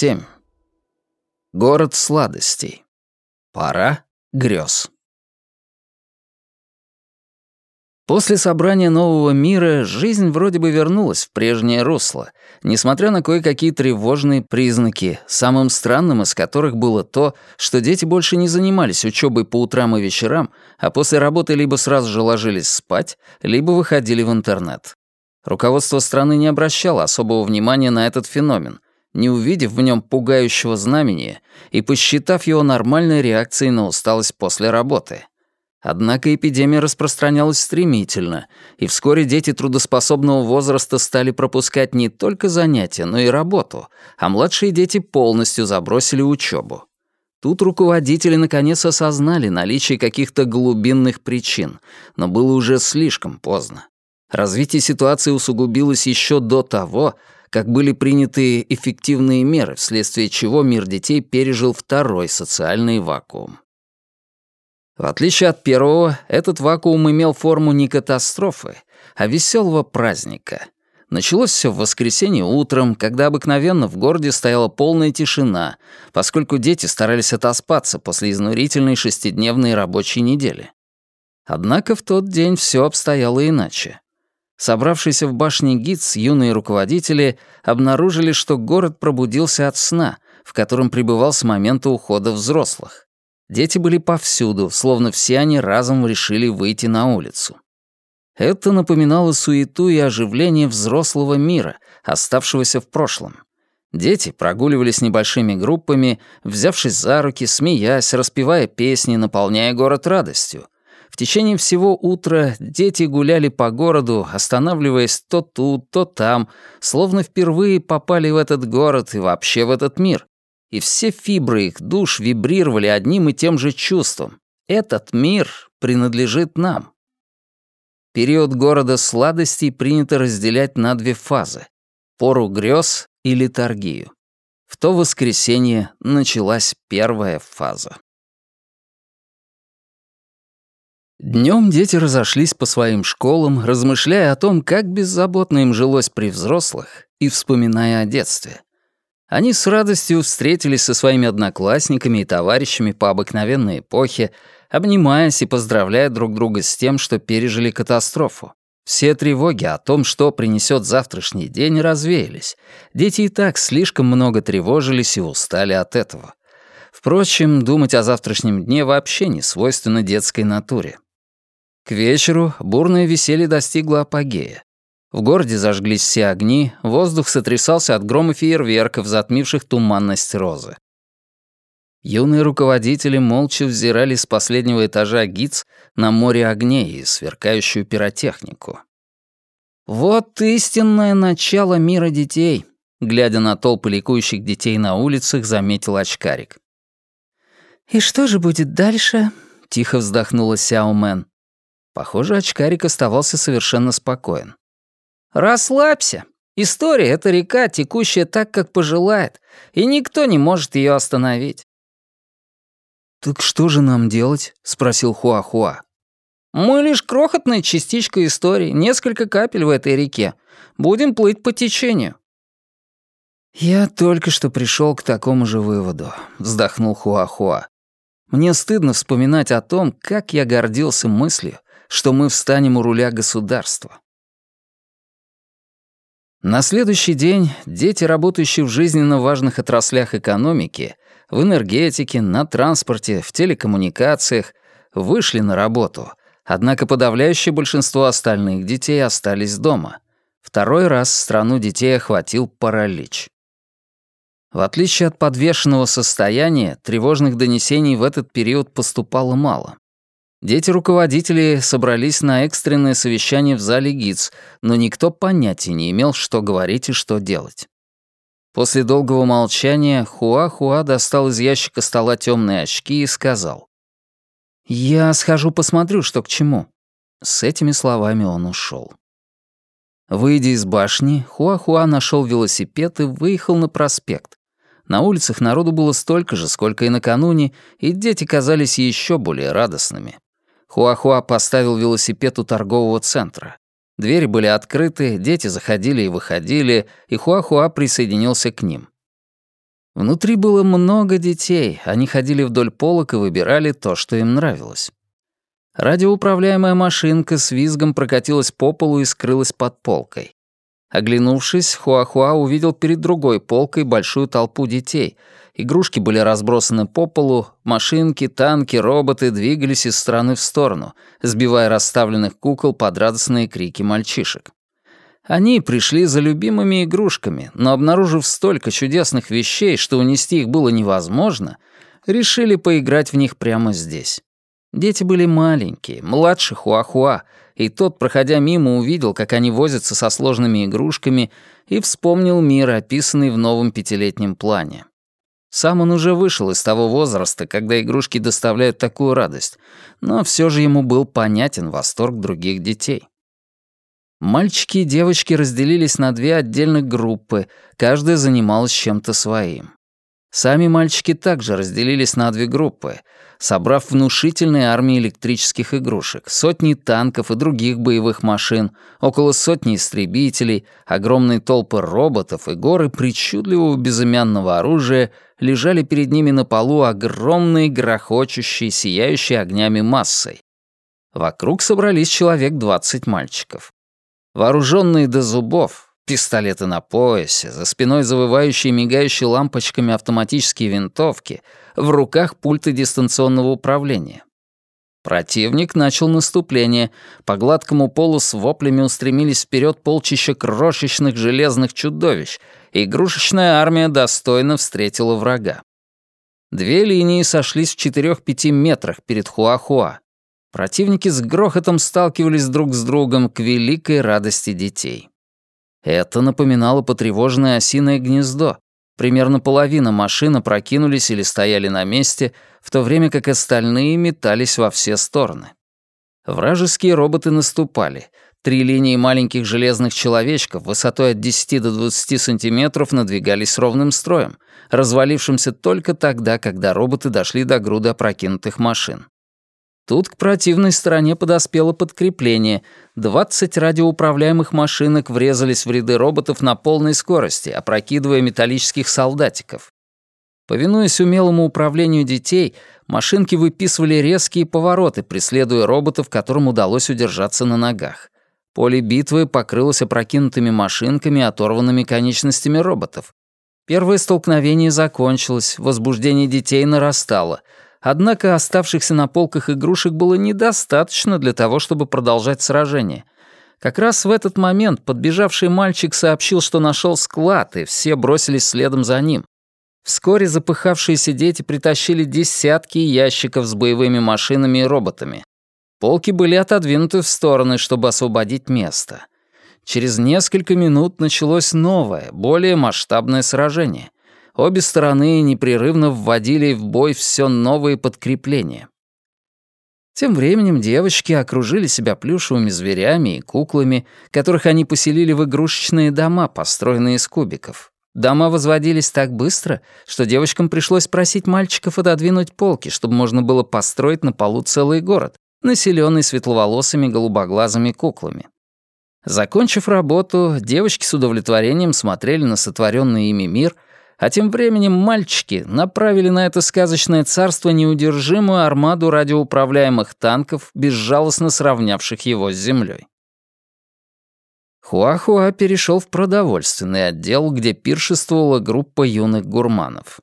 7. Город сладостей. Пора грез. После собрания нового мира жизнь вроде бы вернулась в прежнее русло, несмотря на кое-какие тревожные признаки, самым странным из которых было то, что дети больше не занимались учебой по утрам и вечерам, а после работы либо сразу же ложились спать, либо выходили в интернет. Руководство страны не обращало особого внимания на этот феномен, не увидев в нем пугающего знамения и посчитав его нормальной реакцией на усталость после работы. Однако эпидемия распространялась стремительно, и вскоре дети трудоспособного возраста стали пропускать не только занятия, но и работу, а младшие дети полностью забросили учебу. Тут руководители наконец осознали наличие каких-то глубинных причин, но было уже слишком поздно. Развитие ситуации усугубилось еще до того, как были приняты эффективные меры, вследствие чего мир детей пережил второй социальный вакуум. В отличие от первого, этот вакуум имел форму не катастрофы, а веселого праздника. Началось все в воскресенье утром, когда обыкновенно в городе стояла полная тишина, поскольку дети старались отоспаться после изнурительной шестидневной рабочей недели. Однако в тот день все обстояло иначе. Собравшиеся в башне ГИЦ юные руководители обнаружили, что город пробудился от сна, в котором пребывал с момента ухода взрослых. Дети были повсюду, словно все они разом решили выйти на улицу. Это напоминало суету и оживление взрослого мира, оставшегося в прошлом. Дети прогуливались небольшими группами, взявшись за руки, смеясь, распевая песни, наполняя город радостью — в течение всего утра дети гуляли по городу, останавливаясь то тут, то там, словно впервые попали в этот город и вообще в этот мир. И все фибры их душ вибрировали одним и тем же чувством. Этот мир принадлежит нам. Период города сладостей принято разделять на две фазы — пору грез и литургию. В то воскресенье началась первая фаза. Днем дети разошлись по своим школам, размышляя о том, как беззаботно им жилось при взрослых, и вспоминая о детстве. Они с радостью встретились со своими одноклассниками и товарищами по обыкновенной эпохе, обнимаясь и поздравляя друг друга с тем, что пережили катастрофу. Все тревоги о том, что принесет завтрашний день, развеялись. Дети и так слишком много тревожились и устали от этого. Впрочем, думать о завтрашнем дне вообще не свойственно детской натуре. К вечеру бурное веселье достигло апогея. В городе зажглись все огни, воздух сотрясался от грома фейерверков, затмивших туманность розы. Юные руководители молча взирали с последнего этажа ГИЦ на море огней и сверкающую пиротехнику. «Вот истинное начало мира детей», — глядя на толпы ликующих детей на улицах, заметил очкарик. «И что же будет дальше?» — тихо вздохнула Сяо Мэн. Похоже, очкарик оставался совершенно спокоен. «Расслабься. История — это река, текущая так, как пожелает, и никто не может ее остановить». «Так что же нам делать?» — спросил Хуахуа. «Мы лишь крохотная частичка истории, несколько капель в этой реке. Будем плыть по течению». «Я только что пришел к такому же выводу», — вздохнул Хуахуа. «Мне стыдно вспоминать о том, как я гордился мыслью, что мы встанем у руля государства. На следующий день дети, работающие в жизненно важных отраслях экономики, в энергетике, на транспорте, в телекоммуникациях, вышли на работу, однако подавляющее большинство остальных детей остались дома. Второй раз страну детей охватил паралич. В отличие от подвешенного состояния, тревожных донесений в этот период поступало мало. Дети-руководители собрались на экстренное совещание в зале ГИЦ, но никто понятия не имел, что говорить и что делать. После долгого молчания Хуа-Хуа достал из ящика стола темные очки и сказал. «Я схожу посмотрю, что к чему». С этими словами он ушел. Выйдя из башни, Хуа-Хуа нашел велосипед и выехал на проспект. На улицах народу было столько же, сколько и накануне, и дети казались еще более радостными. Хуахуа поставил велосипед у торгового центра. Двери были открыты, дети заходили и выходили, и Хуахуа присоединился к ним. Внутри было много детей, они ходили вдоль полок и выбирали то, что им нравилось. Радиоуправляемая машинка с визгом прокатилась по полу и скрылась под полкой. Оглянувшись, Хуахуа увидел перед другой полкой большую толпу детей. Игрушки были разбросаны по полу, машинки, танки, роботы двигались из стороны в сторону, сбивая расставленных кукол под радостные крики мальчишек. Они пришли за любимыми игрушками, но, обнаружив столько чудесных вещей, что унести их было невозможно, решили поиграть в них прямо здесь. Дети были маленькие, младше Хуахуа, и тот, проходя мимо, увидел, как они возятся со сложными игрушками, и вспомнил мир, описанный в новом пятилетнем плане. Сам он уже вышел из того возраста, когда игрушки доставляют такую радость, но все же ему был понятен восторг других детей. Мальчики и девочки разделились на две отдельных группы, каждая занималась чем-то своим. Сами мальчики также разделились на две группы, собрав внушительные армии электрических игрушек, сотни танков и других боевых машин, около сотни истребителей, огромные толпы роботов и горы причудливого безымянного оружия лежали перед ними на полу огромные, грохочущие, сияющие огнями массой. Вокруг собрались человек двадцать мальчиков. Вооруженные до зубов, пистолеты на поясе, за спиной завывающие мигающие лампочками автоматические винтовки, в руках пульты дистанционного управления. Противник начал наступление. По гладкому полу с воплями устремились вперед полчища крошечных железных чудовищ, игрушечная армия достойно встретила врага. Две линии сошлись в 4-5 метрах перед Хуахуа. Противники с грохотом сталкивались друг с другом к великой радости детей. Это напоминало потревоженное осиное гнездо. Примерно половина машин опрокинулись или стояли на месте, в то время как остальные метались во все стороны. Вражеские роботы наступали. Три линии маленьких железных человечков высотой от 10 до 20 сантиметров надвигались ровным строем, развалившимся только тогда, когда роботы дошли до груды опрокинутых машин. Тут к противной стороне подоспело подкрепление. 20 радиоуправляемых машинок врезались в ряды роботов на полной скорости, опрокидывая металлических солдатиков. Повинуясь умелому управлению детей, машинки выписывали резкие повороты, преследуя роботов, которым удалось удержаться на ногах. Поле битвы покрылось опрокинутыми машинками, оторванными конечностями роботов. Первое столкновение закончилось, возбуждение детей нарастало — Однако оставшихся на полках игрушек было недостаточно для того, чтобы продолжать сражение. Как раз в этот момент подбежавший мальчик сообщил, что нашел склад, и все бросились следом за ним. Вскоре запыхавшиеся дети притащили десятки ящиков с боевыми машинами и роботами. Полки были отодвинуты в стороны, чтобы освободить место. Через несколько минут началось новое, более масштабное сражение — обе стороны непрерывно вводили в бой все новые подкрепления. Тем временем девочки окружили себя плюшевыми зверями и куклами, которых они поселили в игрушечные дома, построенные из кубиков. Дома возводились так быстро, что девочкам пришлось просить мальчиков отодвинуть полки, чтобы можно было построить на полу целый город, населенный светловолосыми голубоглазыми куклами. Закончив работу, девочки с удовлетворением смотрели на сотворенный ими мир — а тем временем мальчики направили на это сказочное царство неудержимую армаду радиоуправляемых танков, безжалостно сравнявших его с землей. Хуахуа перешел в продовольственный отдел, где пиршествовала группа юных гурманов.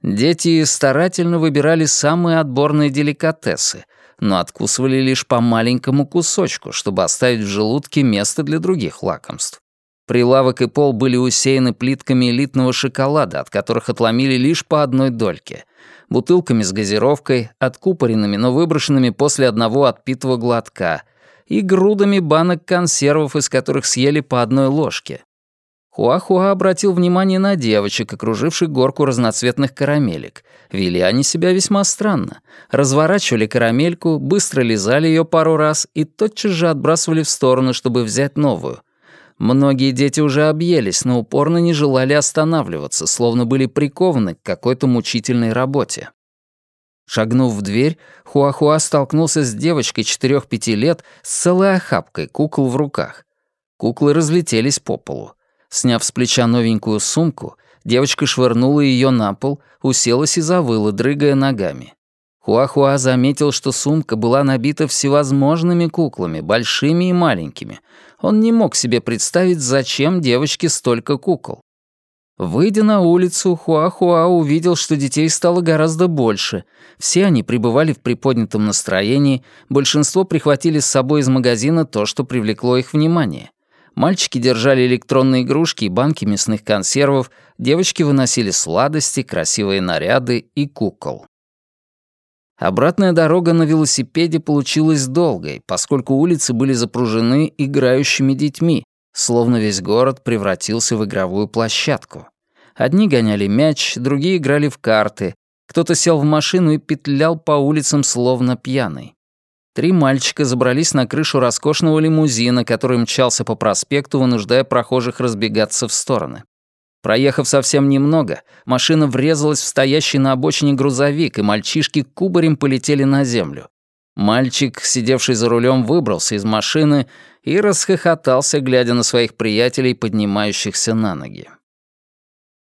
Дети старательно выбирали самые отборные деликатесы, но откусывали лишь по маленькому кусочку, чтобы оставить в желудке место для других лакомств. Прилавок и пол были усеяны плитками элитного шоколада, от которых отломили лишь по одной дольке, бутылками с газировкой, откупоренными, но выброшенными после одного отпитого глотка, и грудами банок консервов, из которых съели по одной ложке. Хуахуа обратил внимание на девочек, окруживших горку разноцветных карамелек. Вели они себя весьма странно. Разворачивали карамельку, быстро лизали ее пару раз и тотчас же отбрасывали в сторону, чтобы взять новую — Многие дети уже объелись, но упорно не желали останавливаться, словно были прикованы к какой-то мучительной работе. Шагнув в дверь, Хуахуа столкнулся с девочкой 4-5 лет с целой охапкой кукол в руках. Куклы разлетелись по полу. Сняв с плеча новенькую сумку, Девочка швырнула ее на пол, уселась и завыла, дрыгая ногами. Хуахуа заметил, что сумка была набита всевозможными куклами, большими и маленькими. Он не мог себе представить, зачем девочке столько кукол. Выйдя на улицу, Хуахуа увидел, что детей стало гораздо больше. Все они пребывали в приподнятом настроении, большинство прихватили с собой из магазина то, что привлекло их внимание. Мальчики держали электронные игрушки и банки мясных консервов, девочки выносили сладости, красивые наряды и кукол. Обратная дорога на велосипеде получилась долгой, поскольку улицы были запружены играющими детьми, словно весь город превратился в игровую площадку. Одни гоняли мяч, другие играли в карты, кто-то сел в машину и петлял по улицам словно пьяный. Три мальчика забрались на крышу роскошного лимузина, который мчался по проспекту, вынуждая прохожих разбегаться в стороны. Проехав совсем немного, машина врезалась в стоящий на обочине грузовик, и мальчишки кубарем полетели на землю. Мальчик, сидевший за рулем, выбрался из машины и расхохотался, глядя на своих приятелей, поднимающихся на ноги.